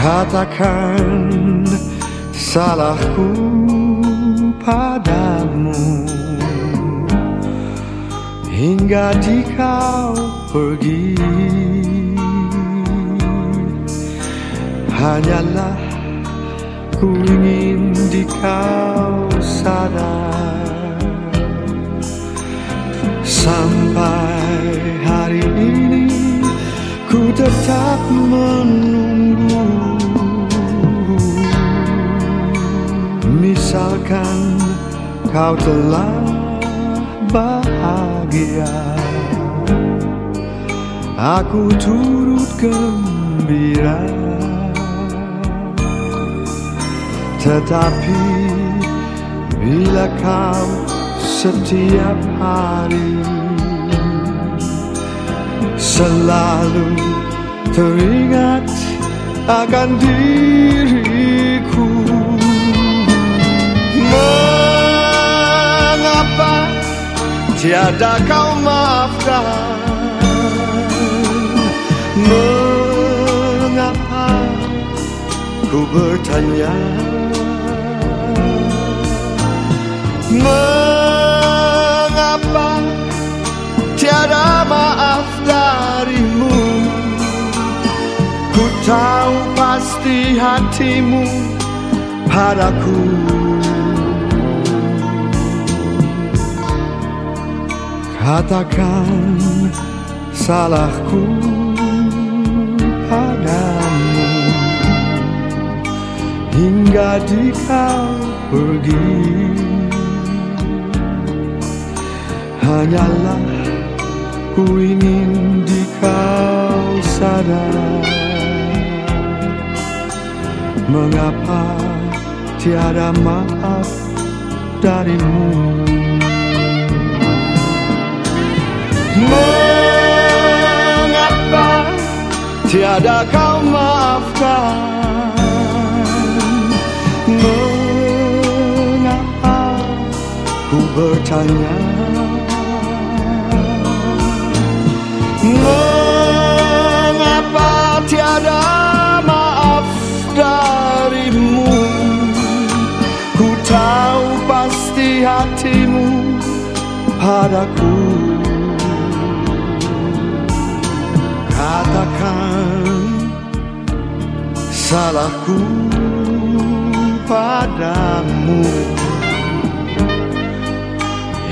Katakan salahku padamu. Hingga di kau pergi. Hanyalah ku ingin di kau sadar. Sampai hari ini ku tetap menunggu Kau telah bahagia. Aku turut gembira. Tetapi bila kau setiap hari Selalu teringat akan diriku Tiada kau maafkan? Mengapa ku bertanya? Mengapa tiada maaf darimu? Ku tahu pasti hatimu padaku Katakan salahku padamu. Hingga di kau pergi. Hanyalah ku ingin di kau sadar. Mengapa tiada maaf darimu tiada kau maafkan. Mengapa ku bertanya? Mengapa tiada maaf darimu? Ku tahu pasti hatimu padaku katakan salahku padamu.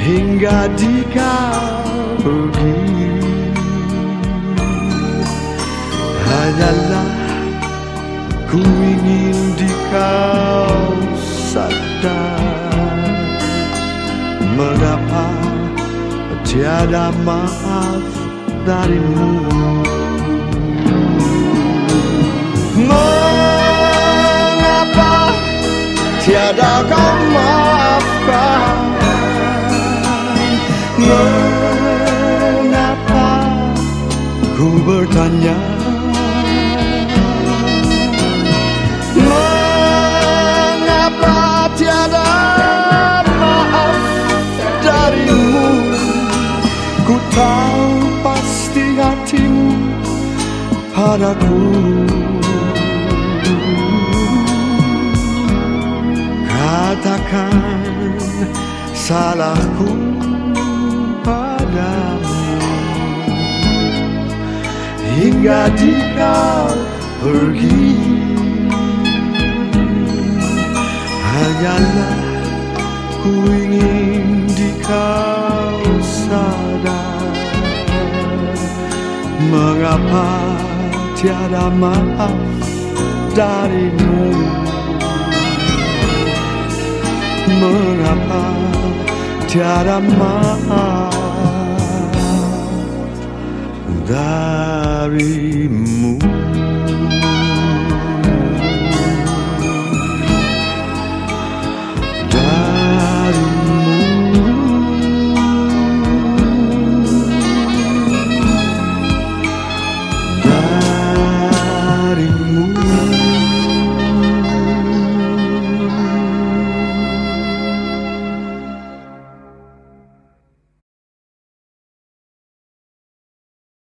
Hingga di kau pergi hanyalah ku ingin di kau sadar. Mengapa tiada maaf darimu Mengapa tiada kau maafkan? Mengapa ku bertanya? Mengapa tiada maaf darimu? Ku tahu padaku. Katakan salahku padamu. Hingga di kau pergi Hanyalah ku ingin di kau sadar Mengapa tiada maaf darimu. Mengapa tiada maaf darimu